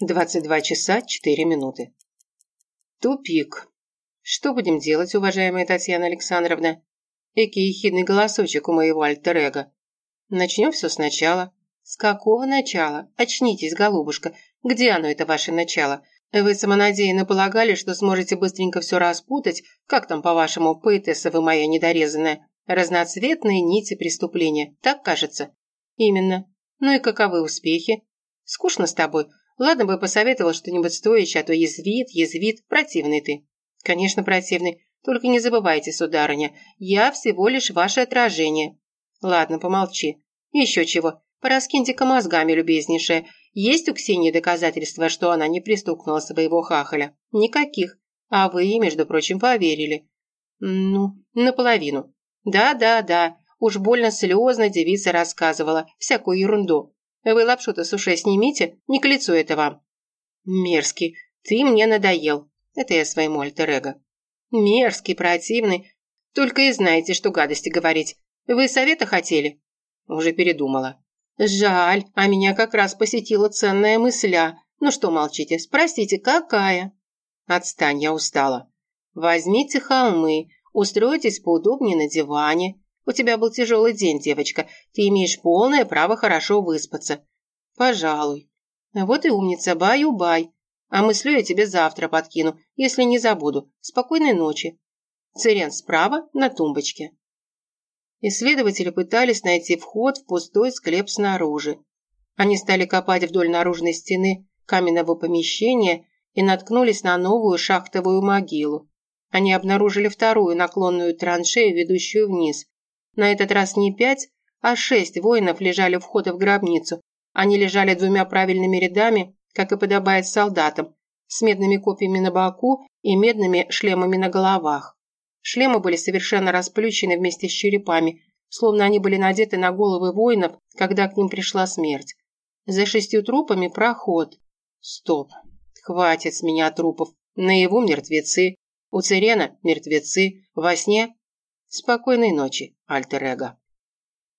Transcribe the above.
22 часа 4 минуты. Тупик. Что будем делать, уважаемая Татьяна Александровна? Эки ехидный голосочек у моего альтер-эго. Начнем все сначала. С какого начала? Очнитесь, голубушка. Где оно, это ваше начало? Вы самонадеянно полагали, что сможете быстренько все распутать, как там, по-вашему, поэтесса вы моя недорезанная, разноцветные нити преступления, так кажется? Именно. Ну и каковы успехи? Скучно с тобой. Ладно бы посоветовал что-нибудь стоящее, а то язвит, язвит, противный ты. Конечно, противный. Только не забывайте, сударыня, я всего лишь ваше отражение. Ладно, помолчи. Еще чего. Пораскиньте-ка мозгами, любезнейшая. Есть у Ксении доказательства, что она не пристукнула своего хахаля? Никаких. А вы, между прочим, поверили. Ну, наполовину. Да-да-да. Уж больно слезно девица рассказывала. Всякую ерунду. Вы лапшу-то с ушей снимите, не к лицу это вам. Мерзкий, ты мне надоел. Это я своему альтер-эго. Мерзкий, противный. Только и знаете, что гадости говорить. Вы совета хотели? Уже передумала. Жаль, а меня как раз посетила ценная мысля. Ну что молчите, спросите, какая? Отстань, я устала. Возьмите холмы, устройтесь поудобнее на диване, у тебя был тяжелый день, девочка. Ты имеешь полное право хорошо выспаться. Пожалуй. Вот и умница, баю-бай. А мыслю я тебе завтра подкину, если не забуду. Спокойной ночи. Цирен справа, на тумбочке. Исследователи пытались найти вход в пустой склеп снаружи. Они стали копать вдоль наружной стены каменного помещения и наткнулись на новую шахтовую могилу. Они обнаружили вторую наклонную траншею, ведущую вниз. На этот раз не пять, а шесть воинов лежали у входа в гробницу. Они лежали двумя правильными рядами, как и подобает солдатам, с медными копьями на боку и медными шлемами на головах. Шлемы были совершенно расплющены вместе с черепами, словно они были надеты на головы воинов, когда к ним пришла смерть. За шестью трупами проход. Стоп. Хватит с меня трупов. Наяву мертвецы. У Церена мертвецы. Во сне Спокойной ночи, альтер-эго.